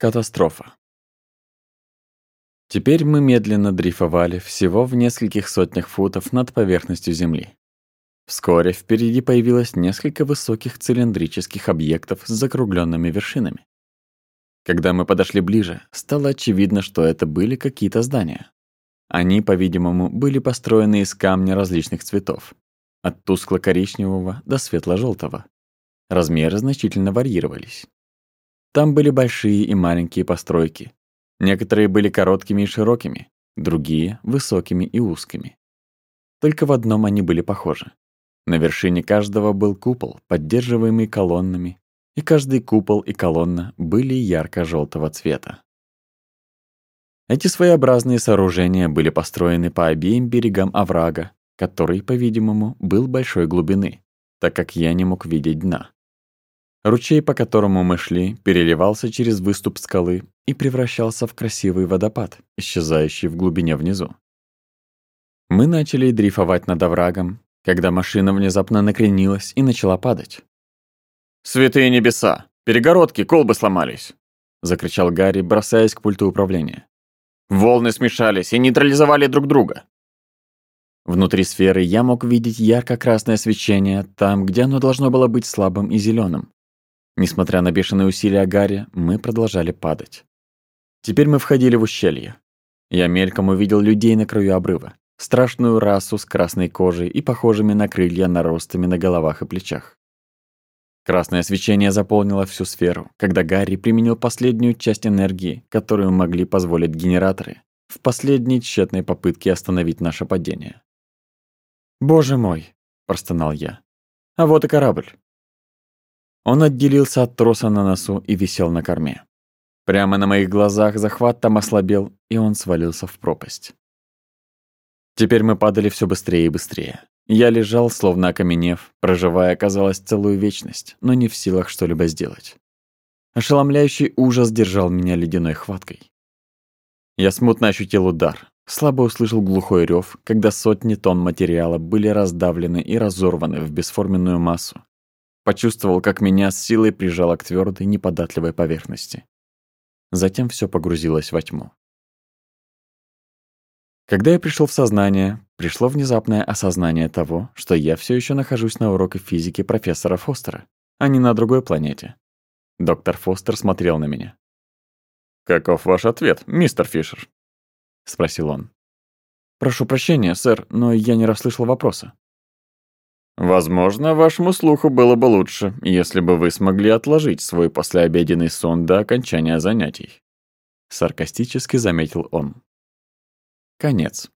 Катастрофа. Теперь мы медленно дрейфовали всего в нескольких сотнях футов над поверхностью Земли. Вскоре впереди появилось несколько высоких цилиндрических объектов с закругленными вершинами. Когда мы подошли ближе, стало очевидно, что это были какие-то здания. Они, по-видимому, были построены из камня различных цветов, от тускло-коричневого до светло-желтого. Размеры значительно варьировались. Там были большие и маленькие постройки. Некоторые были короткими и широкими, другие — высокими и узкими. Только в одном они были похожи. На вершине каждого был купол, поддерживаемый колоннами, и каждый купол и колонна были ярко желтого цвета. Эти своеобразные сооружения были построены по обеим берегам оврага, который, по-видимому, был большой глубины, так как я не мог видеть дна. Ручей, по которому мы шли, переливался через выступ скалы и превращался в красивый водопад, исчезающий в глубине внизу. Мы начали дрейфовать над оврагом, когда машина внезапно накренилась и начала падать. «Святые небеса! Перегородки, колбы сломались!» — закричал Гарри, бросаясь к пульту управления. «Волны смешались и нейтрализовали друг друга!» Внутри сферы я мог видеть ярко-красное свечение там, где оно должно было быть слабым и зеленым. Несмотря на бешеные усилия Гарри, мы продолжали падать. Теперь мы входили в ущелье. Я мельком увидел людей на краю обрыва. Страшную расу с красной кожей и похожими на крылья наростами на головах и плечах. Красное свечение заполнило всю сферу, когда Гарри применил последнюю часть энергии, которую могли позволить генераторы, в последней тщетной попытке остановить наше падение. «Боже мой!» – простонал я. «А вот и корабль. Он отделился от троса на носу и висел на корме. Прямо на моих глазах захват там ослабел, и он свалился в пропасть. Теперь мы падали все быстрее и быстрее. Я лежал, словно окаменев, проживая, казалось, целую вечность, но не в силах что-либо сделать. Ошеломляющий ужас держал меня ледяной хваткой. Я смутно ощутил удар, слабо услышал глухой рев, когда сотни тонн материала были раздавлены и разорваны в бесформенную массу, Почувствовал, как меня с силой прижало к твердой, неподатливой поверхности. Затем все погрузилось во тьму. Когда я пришел в сознание, пришло внезапное осознание того, что я все еще нахожусь на уроке физики профессора Фостера, а не на другой планете. Доктор Фостер смотрел на меня. «Каков ваш ответ, мистер Фишер?» — спросил он. «Прошу прощения, сэр, но я не расслышал вопроса». Возможно, вашему слуху было бы лучше, если бы вы смогли отложить свой послеобеденный сон до окончания занятий. Саркастически заметил он. Конец.